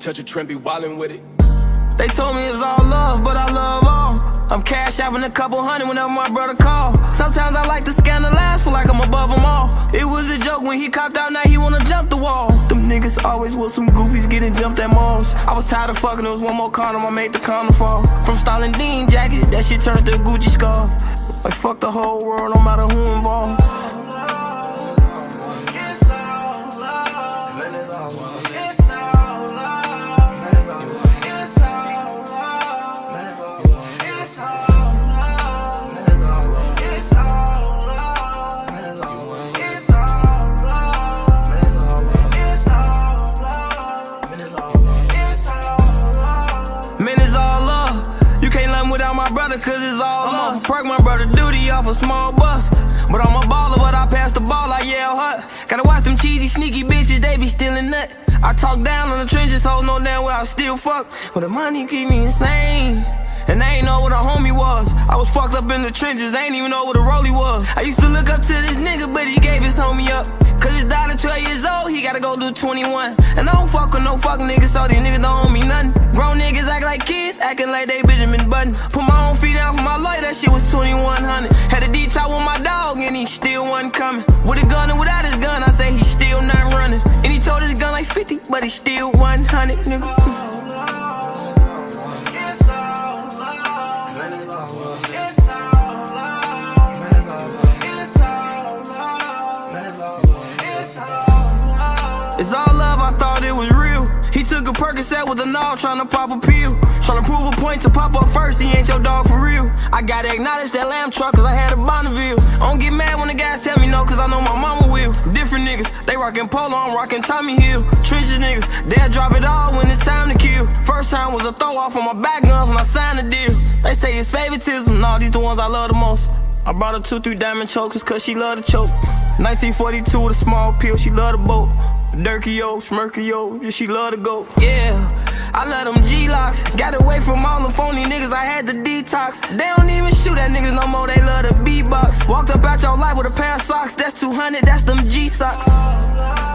touch a trend, be wildin' with it. They told me it's all love, but I love all. I'm cash having a couple hundred whenever my brother call. Sometimes I like to scan the last for like I'm above them all. It was a joke when he copped out, now he wanna jump the wall. Them niggas always with some goofies getting jumped at malls. I was tired of fucking, there was one more condom, I made the condom fall. From Stalin Dean jacket, that shit turned to a Gucci scarf. Like fuck the whole world, no matter who involved. Without my brother, cause it's all uh-huh. love. Perk my brother duty off a small bus. But I'm a baller, but I pass the ball like Yale Hut. Gotta watch them cheesy, sneaky bitches, they be stealing nut. I talk down on the trenches, hold no damn well I still fuck. But the money keep me insane. And I ain't know what a homie was. I was fucked up in the trenches, I ain't even know what a rollie was. I used to look up to this nigga, but he gave his homie up. Cause his daughter 12 years old, he gotta go do 21. And I don't fuck with no fuck niggas, so these niggas don't owe me nothing. Grown niggas act like kids, acting like they Benjamin Button. Put my own feet down for my lawyer, that shit was 2100. Had a detour with my dog, and he still wasn't coming. With a gun and without his gun, I say he still not running. And he told his gun like 50, but he still 100, nigga. It's all love, I thought it was real. He took a Percocet with a knob, tryna pop a pill. Tryna prove a point to pop up first, he ain't your dog for real. I gotta acknowledge that lamb truck, cause I had a Bonneville. I don't get mad when the guys tell me no, cause I know my mama will. Different niggas, they rockin' polo, I'm rockin' Tommy Hill. Trenches niggas, they'll drop it all when it's time to kill. First time was a throw off on my back guns when I signed the deal. They say it's favoritism, nah, these the ones I love the most. I brought her two, three diamond chokers, cause she love to choke. 1942 with a small pill, she love the boat. Durkio, Smirkio, yeah, she love to go. Yeah, I love them Glocks. Got away from all the phony niggas, I had to detox. They don't even shoot at niggas no more, they love the B-box. Walked up out your life with a pair of socks, that's 200, that's them G-socks.